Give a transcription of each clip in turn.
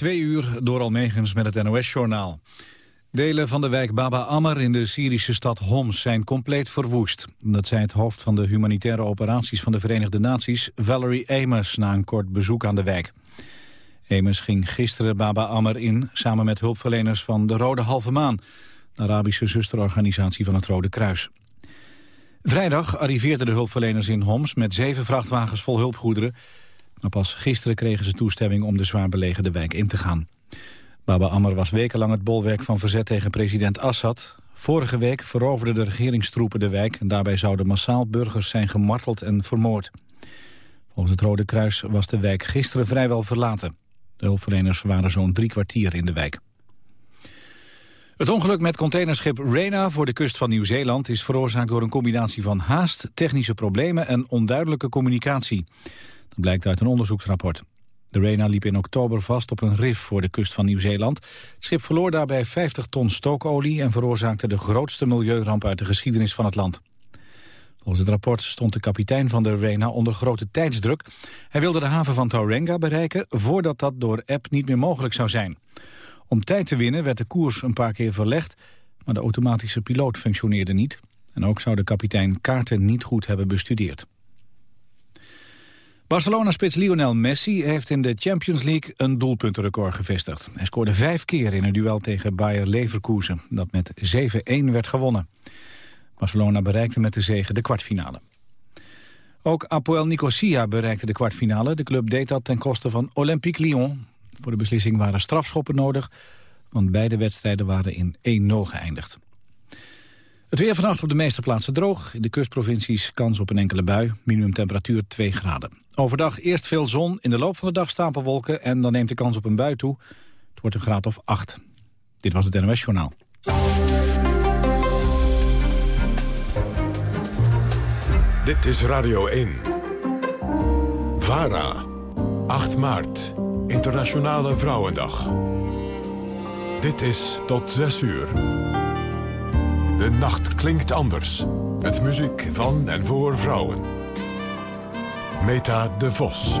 Twee uur door Almegens met het NOS-journaal. Delen van de wijk Baba Ammer in de Syrische stad Homs zijn compleet verwoest. Dat zei het hoofd van de humanitaire operaties van de Verenigde Naties, Valerie Amos, na een kort bezoek aan de wijk. Amos ging gisteren Baba Ammer in, samen met hulpverleners van de Rode Halve Maan, de Arabische zusterorganisatie van het Rode Kruis. Vrijdag arriveerden de hulpverleners in Homs met zeven vrachtwagens vol hulpgoederen, maar pas gisteren kregen ze toestemming om de zwaar belegerde wijk in te gaan. Baba Ammer was wekenlang het bolwerk van verzet tegen president Assad. Vorige week veroverden de regeringstroepen de wijk... en daarbij zouden massaal burgers zijn gemarteld en vermoord. Volgens het Rode Kruis was de wijk gisteren vrijwel verlaten. De hulpverleners waren zo'n drie kwartier in de wijk. Het ongeluk met containerschip Rena voor de kust van Nieuw-Zeeland... is veroorzaakt door een combinatie van haast, technische problemen en onduidelijke communicatie. Blijkt uit een onderzoeksrapport. De Rena liep in oktober vast op een rif voor de kust van Nieuw-Zeeland. Het schip verloor daarbij 50 ton stookolie... en veroorzaakte de grootste milieuramp uit de geschiedenis van het land. Volgens het rapport stond de kapitein van de Rena onder grote tijdsdruk. Hij wilde de haven van Tauranga bereiken... voordat dat door app niet meer mogelijk zou zijn. Om tijd te winnen werd de koers een paar keer verlegd... maar de automatische piloot functioneerde niet. En ook zou de kapitein kaarten niet goed hebben bestudeerd. Barcelona-spits Lionel Messi heeft in de Champions League een doelpuntenrecord gevestigd. Hij scoorde vijf keer in een duel tegen Bayer Leverkusen, dat met 7-1 werd gewonnen. Barcelona bereikte met de zege de kwartfinale. Ook Apoel Nicosia bereikte de kwartfinale. De club deed dat ten koste van Olympique Lyon. Voor de beslissing waren strafschoppen nodig, want beide wedstrijden waren in 1-0 geëindigd. Het weer vannacht op de meeste plaatsen droog. In de kustprovincies kans op een enkele bui. Minimumtemperatuur 2 graden. Overdag eerst veel zon, in de loop van de dag stapelwolken... en dan neemt de kans op een bui toe. Het wordt een graad of 8. Dit was het NOS Journaal. Dit is Radio 1. VARA. 8 maart. Internationale Vrouwendag. Dit is tot 6 uur. De nacht klinkt anders. Met muziek van en voor vrouwen. Meta de Vos.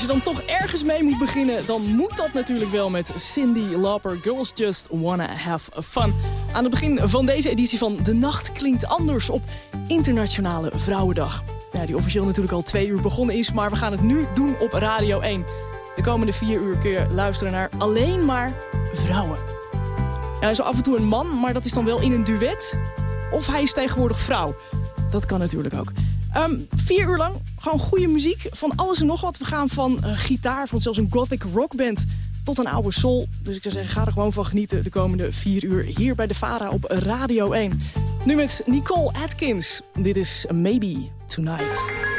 Als je dan toch ergens mee moet beginnen, dan moet dat natuurlijk wel met Cindy Lauper. Girls Just Wanna Have Fun. Aan het begin van deze editie van De Nacht Klinkt Anders op Internationale Vrouwendag. Ja, die officieel natuurlijk al twee uur begonnen is, maar we gaan het nu doen op Radio 1. De komende vier uur kun je luisteren naar alleen maar vrouwen. Ja, zo af en toe een man, maar dat is dan wel in een duet. Of hij is tegenwoordig vrouw. Dat kan natuurlijk ook. Um, vier uur lang gewoon goede muziek van alles en nog wat. We gaan van uh, gitaar, van zelfs een gothic rockband tot een oude soul. Dus ik zou zeggen, ga er gewoon van genieten de komende vier uur hier bij de Vara op Radio 1. Nu met Nicole Atkins. Dit is Maybe Tonight.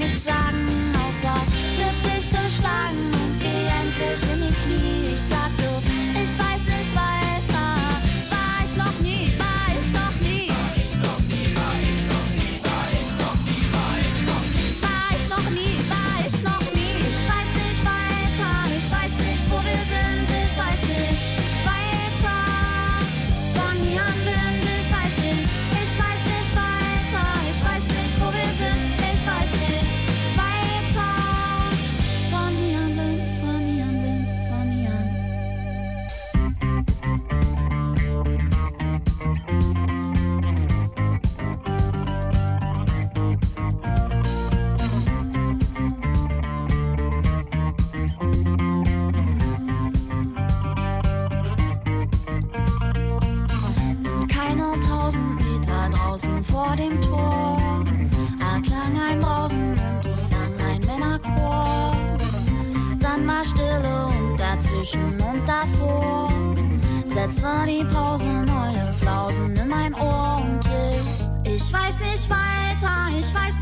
Nichts sagen, außer gib dich geschlagen und geh endlich in die Knie.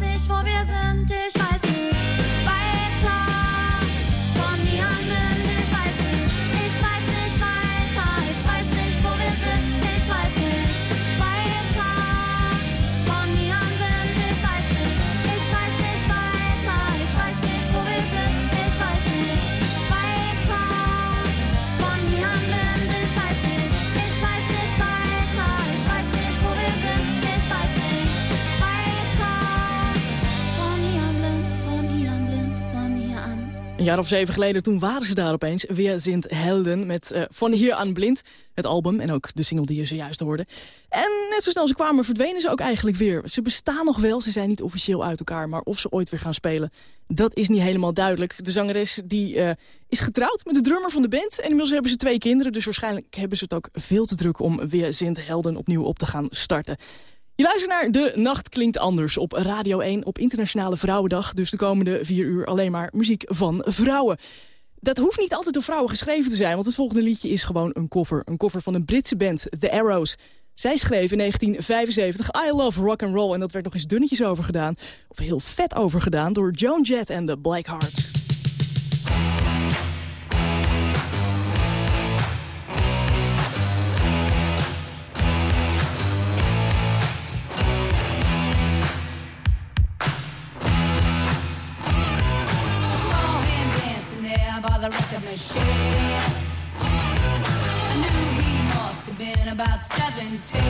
Ich jaar of zeven geleden, toen waren ze daar opeens. weer sind Helden met eh, Van Hier aan Blind. Het album en ook de single die je zojuist hoorde. En net zo snel ze kwamen, verdwenen ze ook eigenlijk weer. Ze bestaan nog wel, ze zijn niet officieel uit elkaar. Maar of ze ooit weer gaan spelen, dat is niet helemaal duidelijk. De zangeres die, eh, is getrouwd met de drummer van de band. En inmiddels hebben ze twee kinderen. Dus waarschijnlijk hebben ze het ook veel te druk om weer Sint Helden opnieuw op te gaan starten. Je luistert naar De Nacht Klinkt Anders op Radio 1 op Internationale Vrouwendag. Dus de komende vier uur alleen maar muziek van vrouwen. Dat hoeft niet altijd door vrouwen geschreven te zijn, want het volgende liedje is gewoon een cover. Een cover van een Britse band, The Arrows. Zij schreef in 1975 I Love Rock and Roll en dat werd nog eens dunnetjes over gedaan. Of heel vet over gedaan door Joan Jett en de Blackhearts. The record machine. I knew he must have been about 17.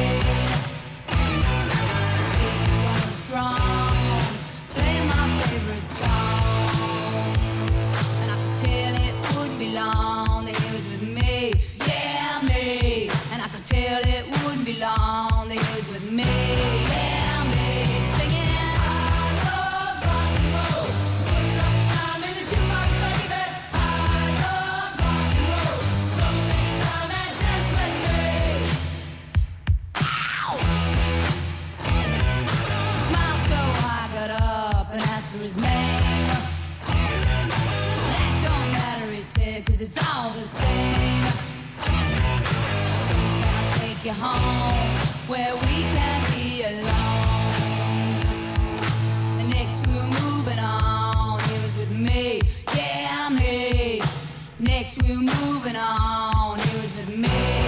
He was strong, playing my favorite song. And I could tell it wouldn't be long 'cause it's all the same. So can I take you home where we can be alone? Next we were moving on. He was with me, yeah, me. Next we were moving on. He was with me,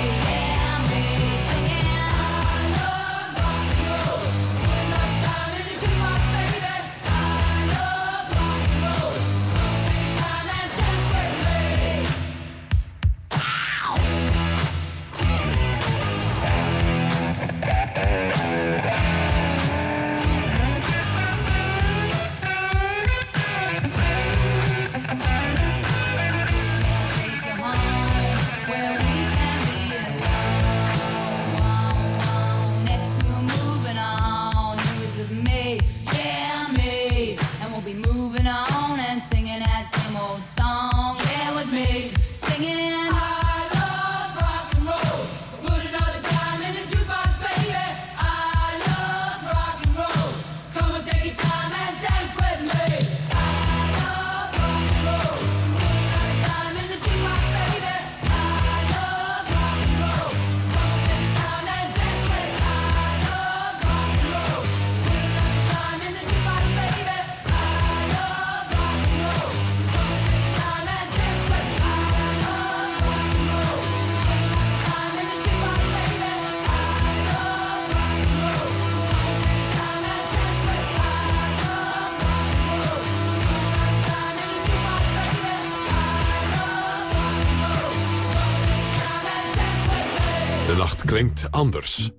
anders.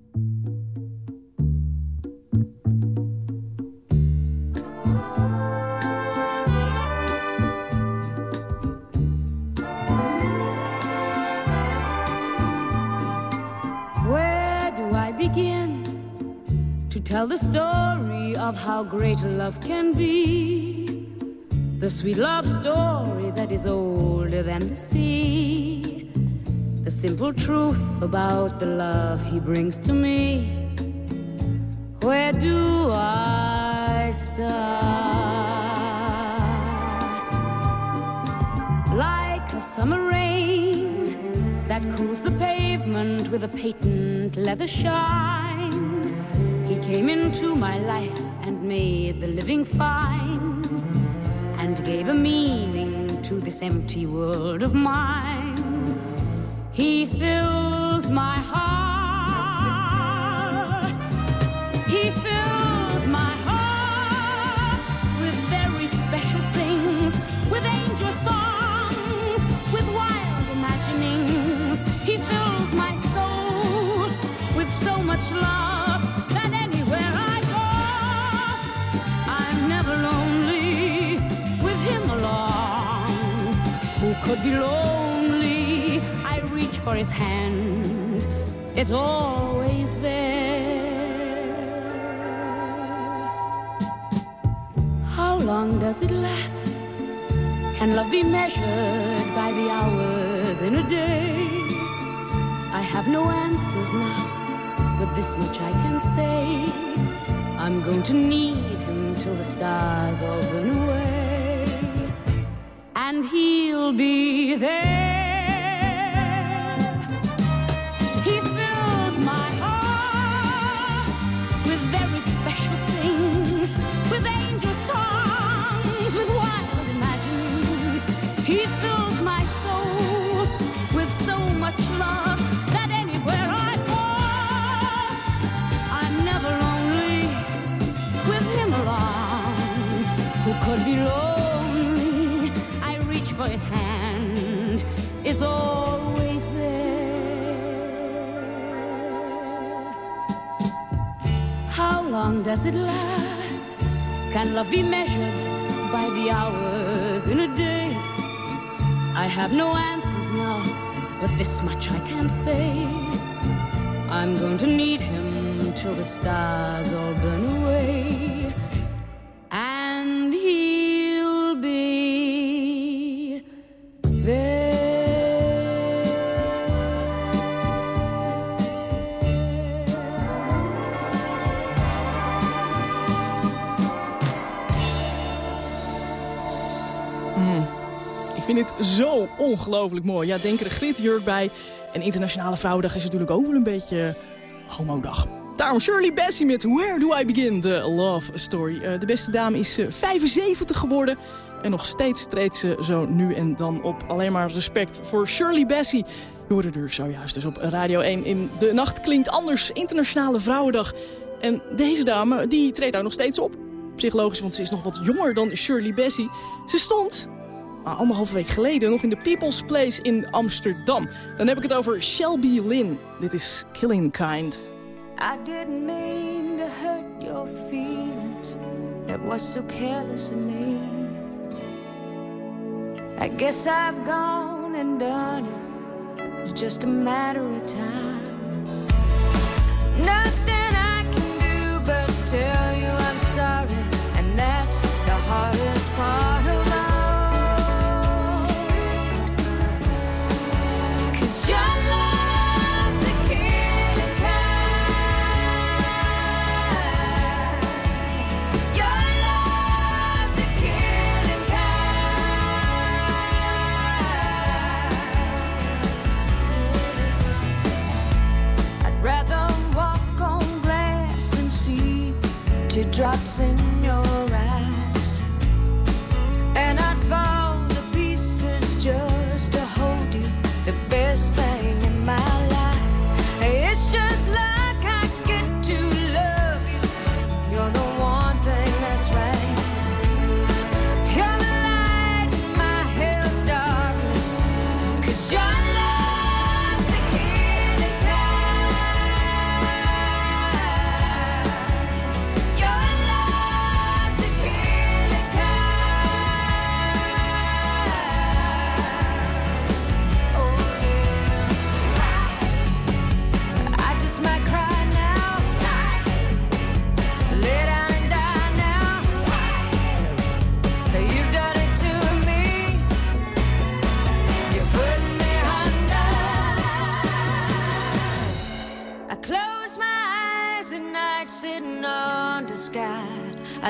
Where do I begin to tell the story of how great love can be? The sweet love story that is older than the sea. Simple truth about the love he brings to me. Where do I start? Like a summer rain that cools the pavement with a patent leather shine. He came into my life and made the living fine and gave a meaning to this empty world of mine. He fills my heart. He fills my heart with very special things, with angel songs, with wild imaginings. He fills my soul with so much love that anywhere I go, I'm never lonely with him along. Who could be lonely? For his hand, it's always there. How long does it last? Can love be measured by the hours in a day? I have no answers now, but this much I can say. I'm going to need him till the stars all burn away. And he'll be there. It's always there. How long does it last? Can love be measured by the hours in a day? I have no answers now, but this much I can say. I'm going to need him till the stars all burn away. Ongelooflijk mooi. Ja, denk er een glitterjurk bij. En Internationale Vrouwendag is natuurlijk ook wel een beetje homodag. Daarom Shirley Bassey met Where Do I Begin? The Love Story. Eh, de beste dame is eh, 75 geworden. En nog steeds treedt ze zo nu en dan op. Alleen maar respect voor Shirley Bassey. Je hoorde er zojuist dus op Radio 1 in De Nacht Klinkt Anders. Internationale Vrouwendag. En deze dame, die treedt daar nog steeds op. Psychologisch, want ze is nog wat jonger dan Shirley Bassey. Ze stond anderhalve week geleden nog in de People's Place in Amsterdam. Dan heb ik het over Shelby Lynn. Dit is Killing Kind. I didn't mean to hurt your feelings. It was so careless of me. I guess I've gone and done it. Just a matter of time. Nothing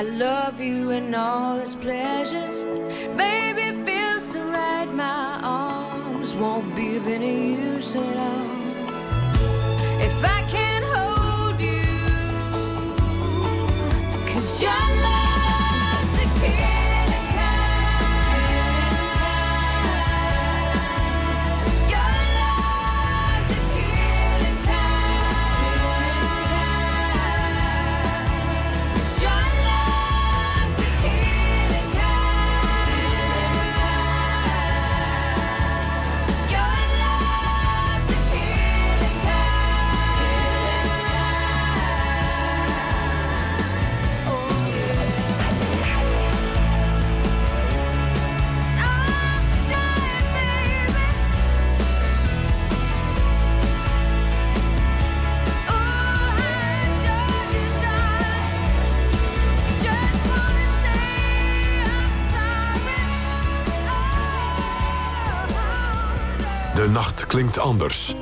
Love you and all its pleasures. Baby, feels so right. My arms won't be of any use at all. If I can't. klinkt anders.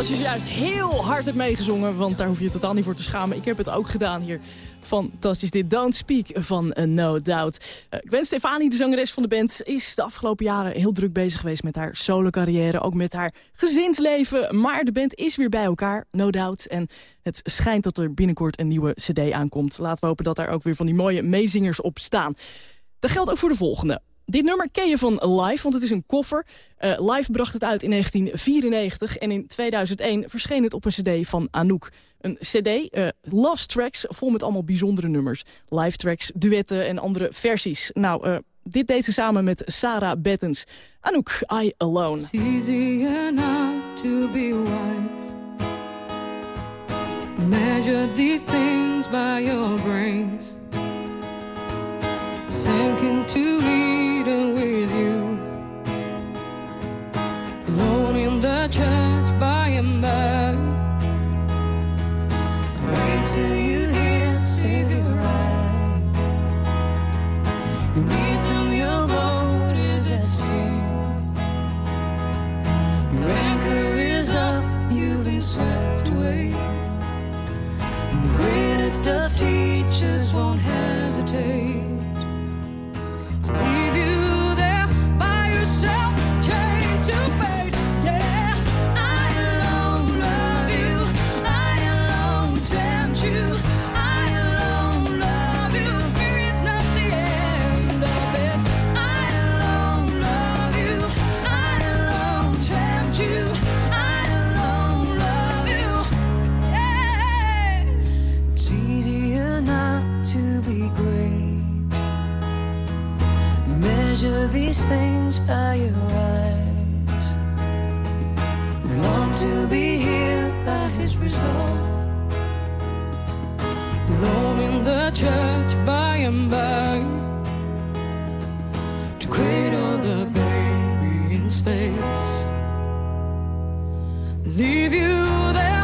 Als je juist heel hard hebt meegezongen. Want daar hoef je totaal niet voor te schamen. Ik heb het ook gedaan hier. Fantastisch dit Don't Speak van uh, No Doubt. Uh, Gwen Stefani, de zangeres van de band, is de afgelopen jaren heel druk bezig geweest met haar solo carrière. Ook met haar gezinsleven. Maar de band is weer bij elkaar, No Doubt. En het schijnt dat er binnenkort een nieuwe cd aankomt. Laten we hopen dat daar ook weer van die mooie meezingers op staan. Dat geldt ook voor de volgende. Dit nummer ken je van Live, want het is een koffer. Uh, Live bracht het uit in 1994 en in 2001 verscheen het op een cd van Anouk. Een cd, uh, Tracks, vol met allemaal bijzondere nummers. Live tracks, duetten en andere versies. Nou, uh, dit deed ze samen met Sarah Bettens. Anouk, I Alone. It's easier not to be wise. Measure these things by your brains. Sink into With you. Alone in the church by and by. Wait till you hear Savior rise. You need them, your boat is at sea. Your anchor is up, you've been swept away. And the greatest of teachers won't hesitate leave you these things by your eyes. Long to be here by his resolve. Alone in the church by and by. To cradle the baby in space. Leave you there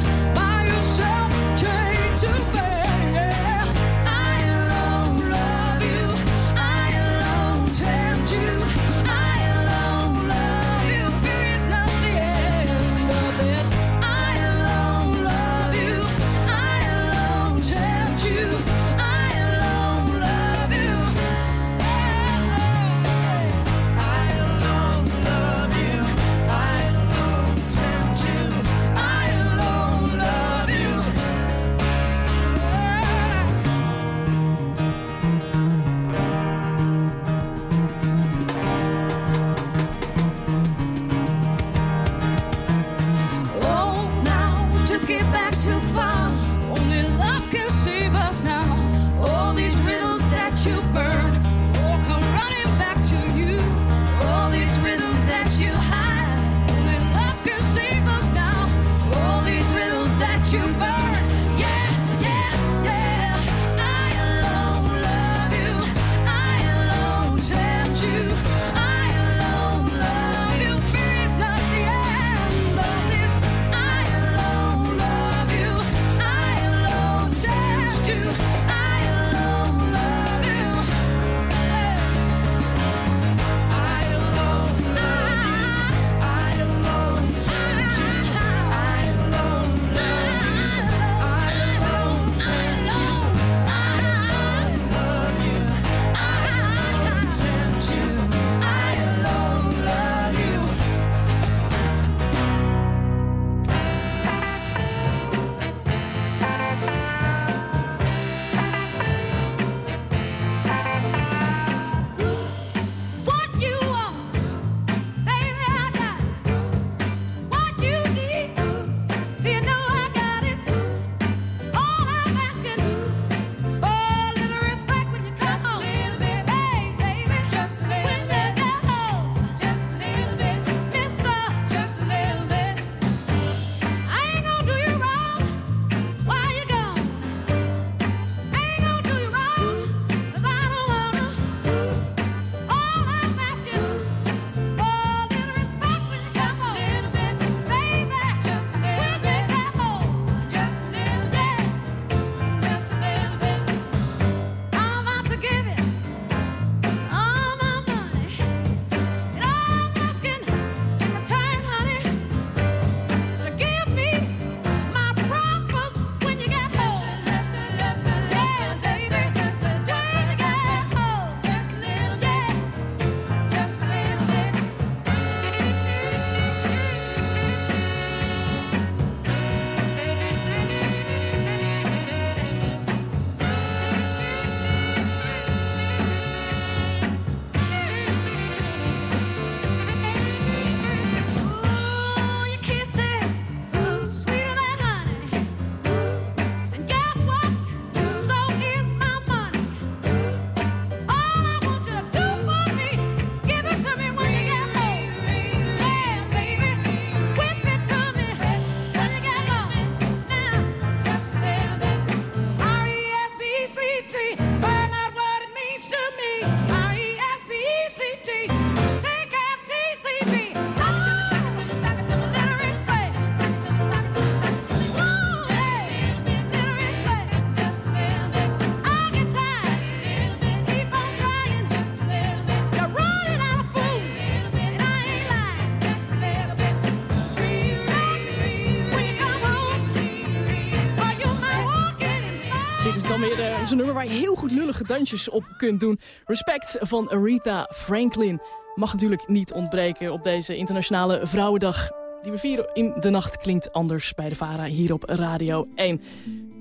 is een nummer waar je heel goed lullige dansjes op kunt doen. Respect van Aretha Franklin mag natuurlijk niet ontbreken op deze internationale Vrouwendag. Die we vieren in de nacht klinkt anders bij de VARA hier op Radio 1.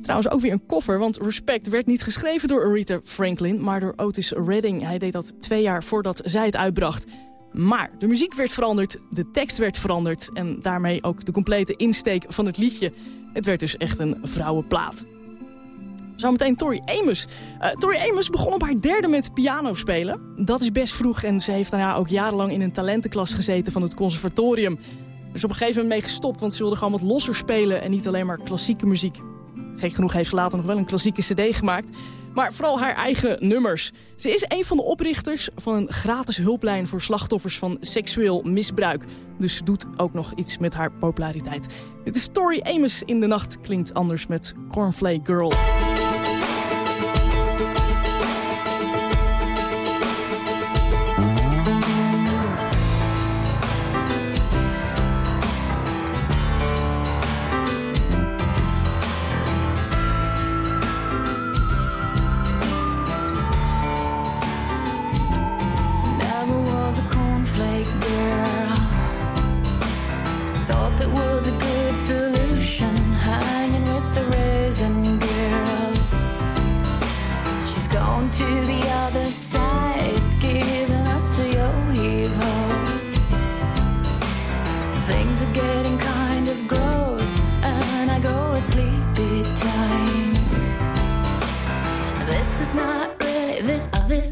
Trouwens ook weer een koffer, want Respect werd niet geschreven door Aretha Franklin... maar door Otis Redding. Hij deed dat twee jaar voordat zij het uitbracht. Maar de muziek werd veranderd, de tekst werd veranderd... en daarmee ook de complete insteek van het liedje. Het werd dus echt een vrouwenplaat. Zometeen Tori Amos. Uh, Tori Amos begon op haar derde met piano spelen. Dat is best vroeg en ze heeft daarna ook jarenlang in een talentenklas gezeten van het conservatorium. Er is op een gegeven moment mee gestopt, want ze wilde gewoon wat losser spelen en niet alleen maar klassieke muziek. Gek genoeg heeft ze later nog wel een klassieke cd gemaakt. Maar vooral haar eigen nummers. Ze is een van de oprichters van een gratis hulplijn voor slachtoffers van seksueel misbruik. Dus ze doet ook nog iets met haar populariteit. Dit is Tori Amos in de nacht. Klinkt anders met Cornflake Girl.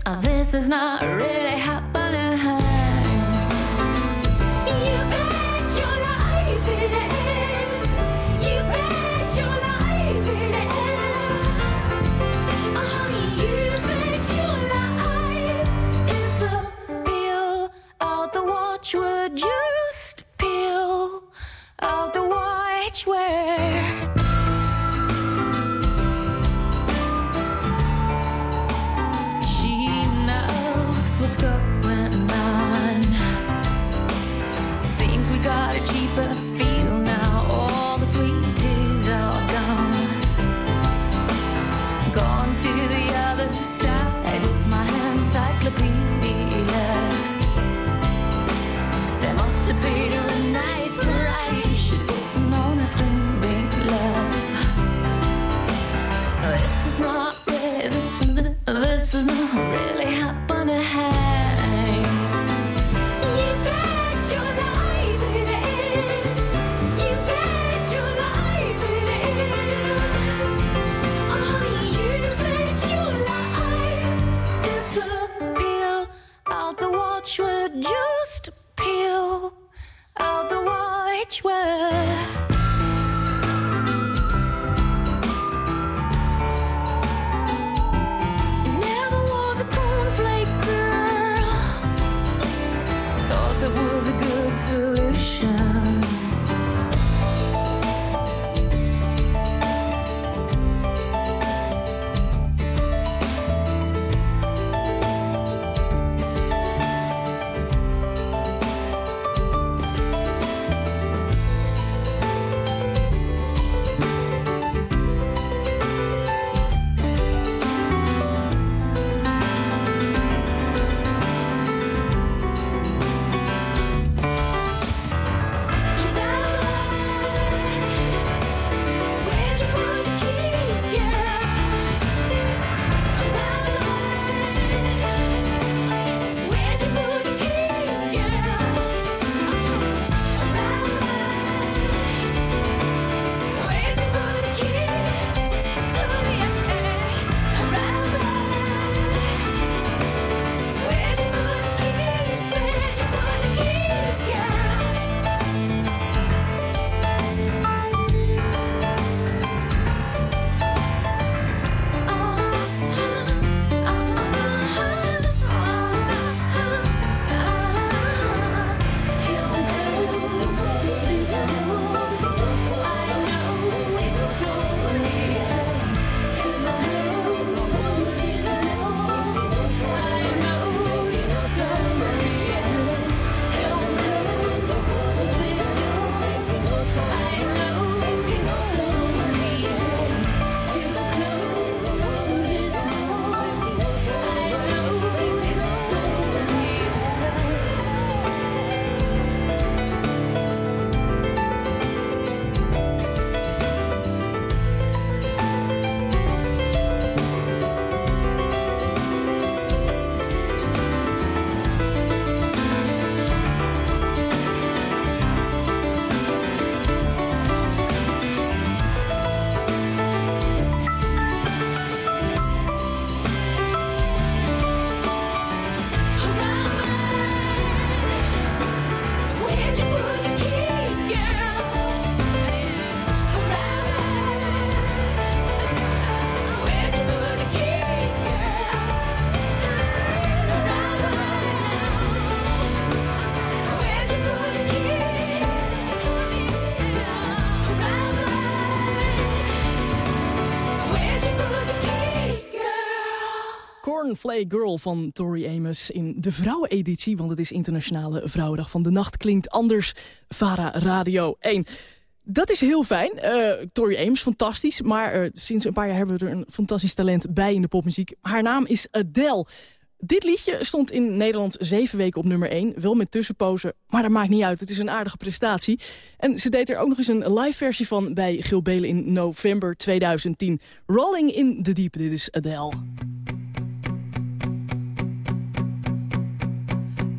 Uh, this is not really how. Girl van Tori Amos in de vrouweneditie. Want het is Internationale Vrouwendag van de Nacht. Klinkt anders. Vara Radio 1. Dat is heel fijn. Uh, Tori Ames, fantastisch. Maar uh, sinds een paar jaar hebben we er een fantastisch talent bij in de popmuziek. Haar naam is Adele. Dit liedje stond in Nederland zeven weken op nummer 1. Wel met tussenpozen, maar dat maakt niet uit. Het is een aardige prestatie. En ze deed er ook nog eens een live versie van bij Gil Belen in november 2010. Rolling in the Deep, dit is Adele.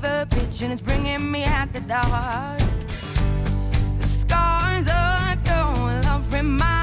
Fever pitch, and it's bringing me out the dark. The scars of your love remind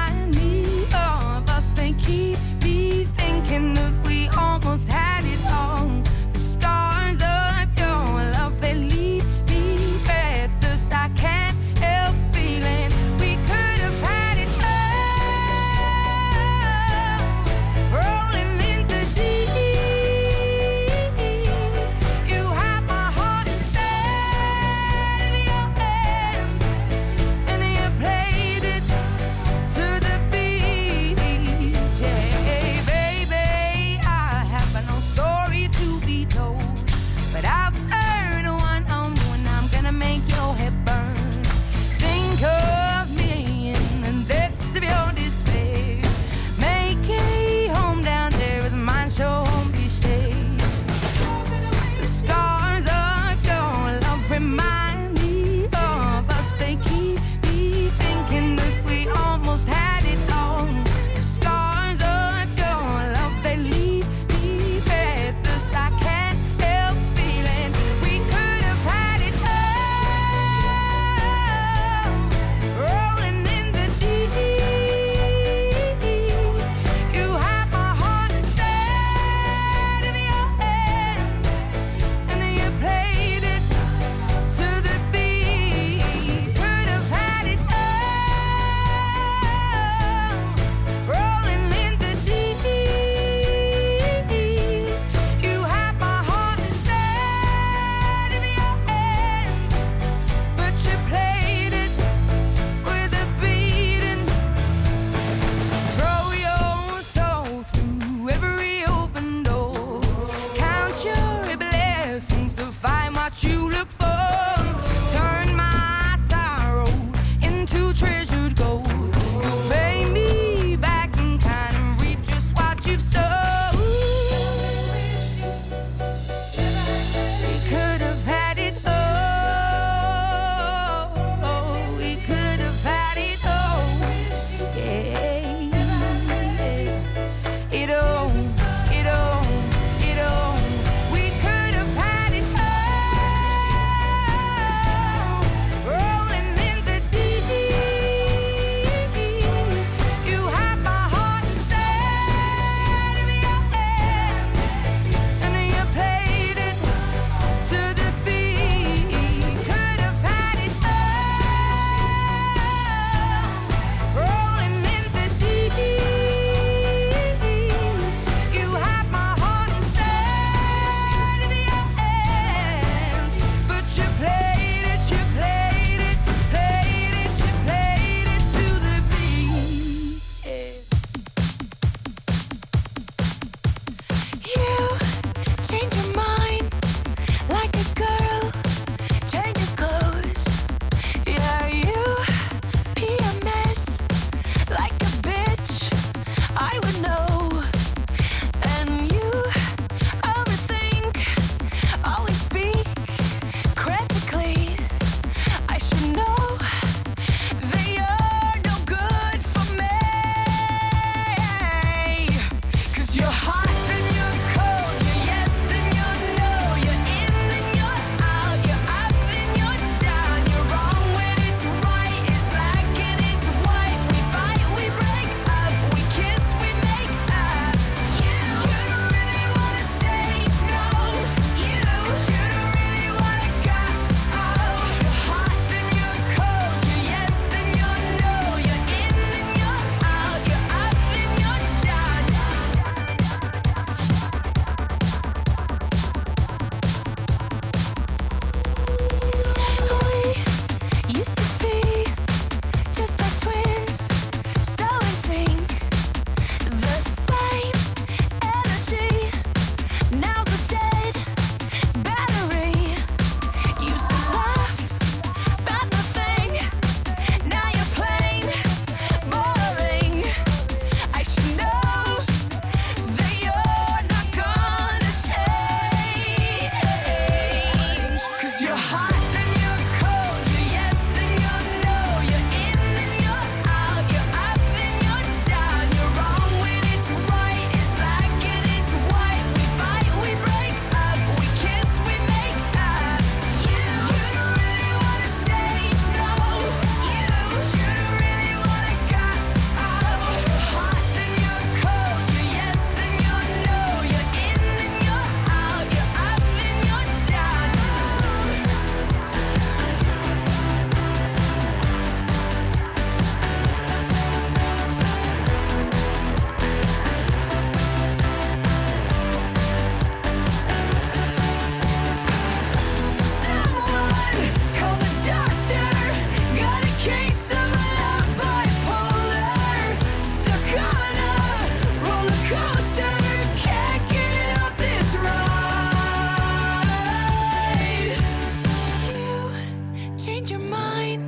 change your mind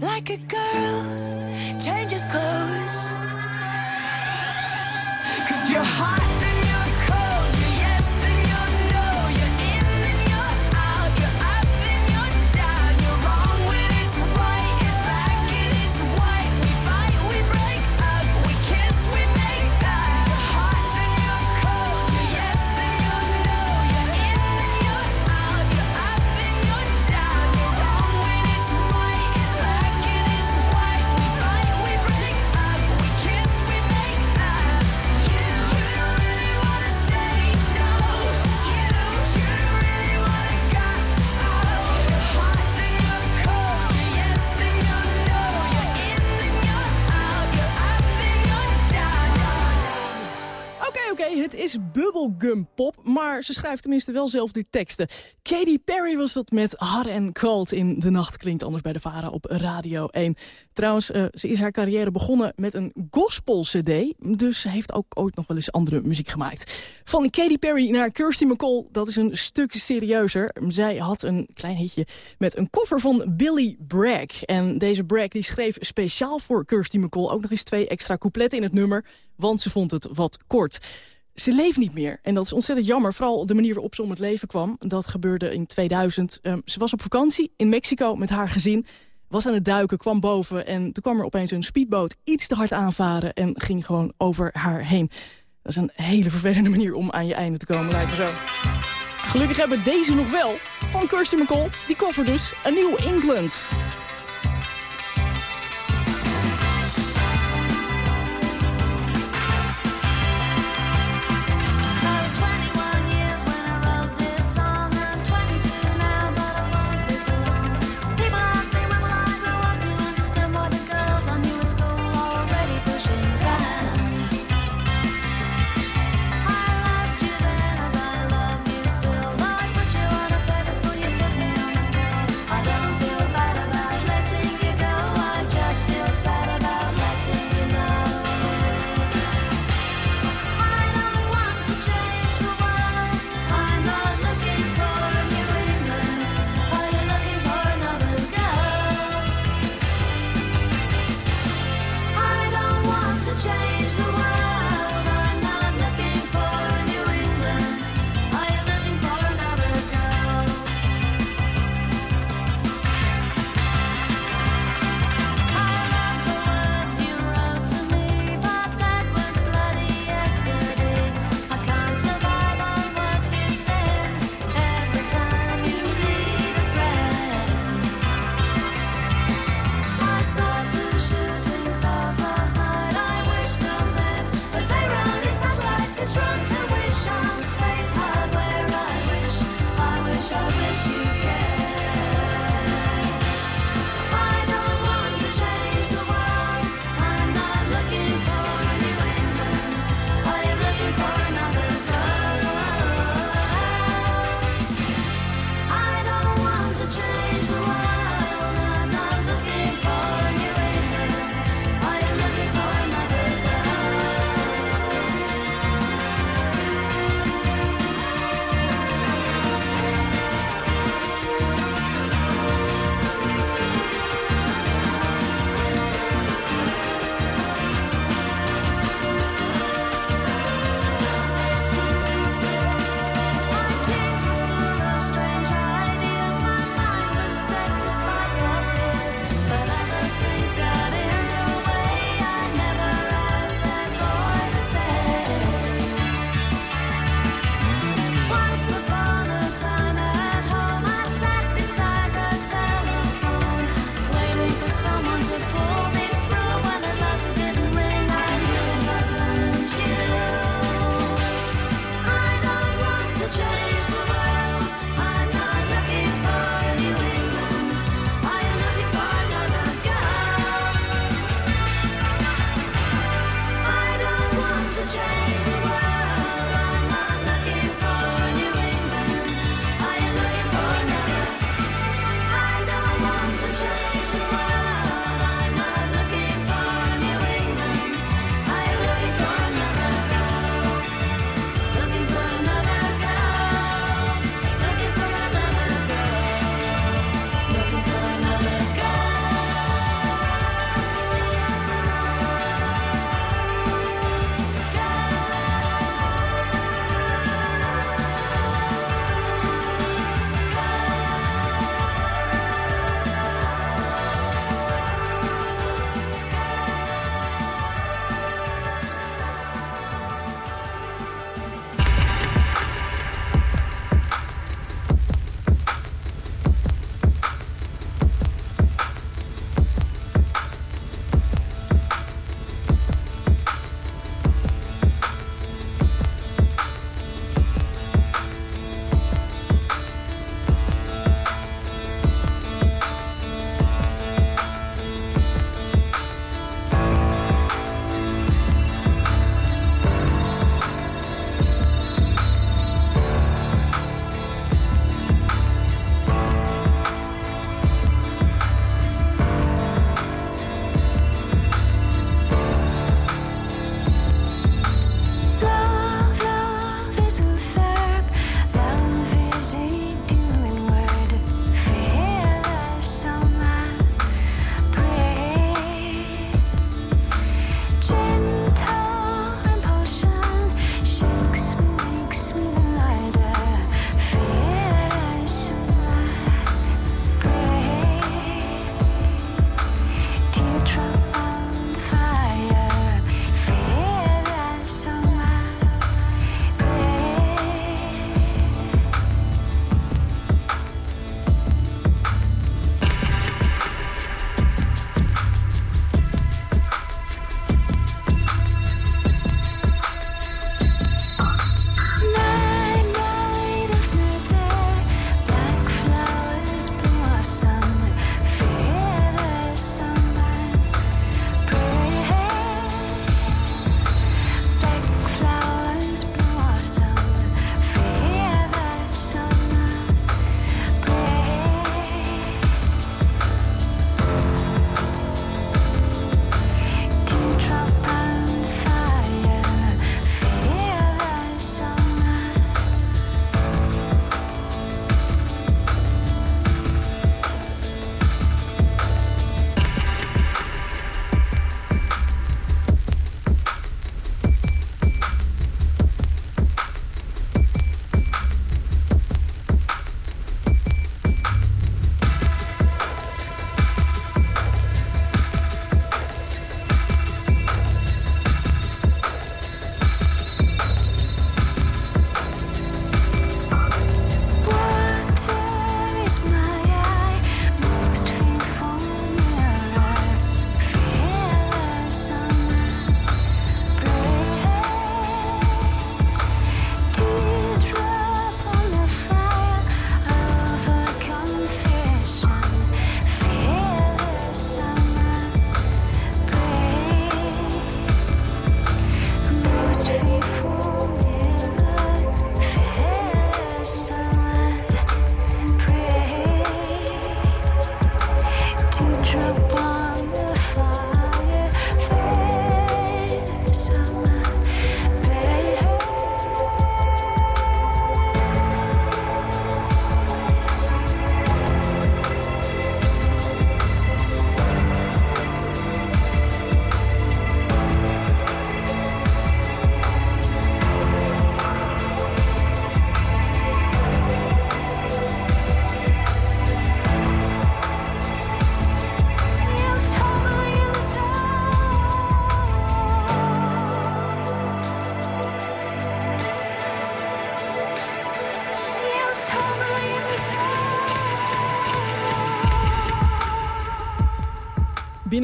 like a girl changes clothes. Cause you're hot. Bubblegum pop, maar ze schrijft tenminste wel zelf de teksten. Katy Perry was dat met Hard and Cold in De Nacht Klinkt Anders bij de Vara op Radio 1. Trouwens, uh, ze is haar carrière begonnen met een gospel-cd, dus ze heeft ook ooit nog wel eens andere muziek gemaakt. Van Katy Perry naar Kirsty McCall, dat is een stuk serieuzer. Zij had een klein hitje met een koffer van Billy Bragg. En deze Bragg die schreef speciaal voor Kirsty McCall ook nog eens twee extra coupletten in het nummer want ze vond het wat kort. Ze leeft niet meer en dat is ontzettend jammer. Vooral de manier waarop ze om het leven kwam. Dat gebeurde in 2000. Um, ze was op vakantie in Mexico met haar gezin. Was aan het duiken, kwam boven en toen kwam er opeens een speedboot iets te hard aanvaren en ging gewoon over haar heen. Dat is een hele vervelende manier om aan je einde te komen, lijkt me zo. Gelukkig hebben we deze nog wel van Kirsty McCall. Die cover dus, A New England.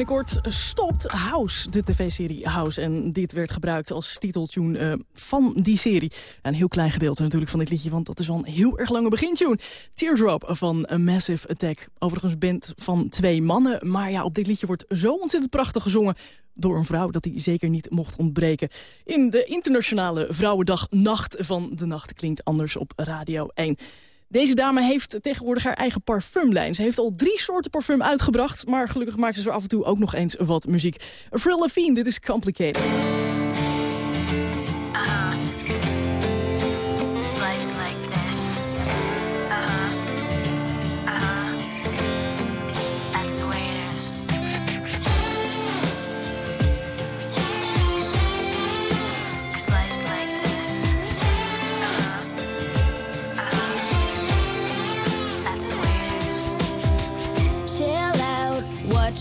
Binnenkort stopt House, de tv-serie House. En dit werd gebruikt als titeltune uh, van die serie. Een heel klein gedeelte natuurlijk van dit liedje, want dat is wel een heel erg lange begintune. Teardrop van Massive Attack. Overigens band van twee mannen. Maar ja, op dit liedje wordt zo ontzettend prachtig gezongen door een vrouw dat hij zeker niet mocht ontbreken. In de internationale Vrouwendag Nacht van de Nacht klinkt anders op Radio 1. Deze dame heeft tegenwoordig haar eigen parfumlijn. Ze heeft al drie soorten parfum uitgebracht... maar gelukkig maakt ze er af en toe ook nog eens wat muziek. Avril Lavigne, dit is Complicated.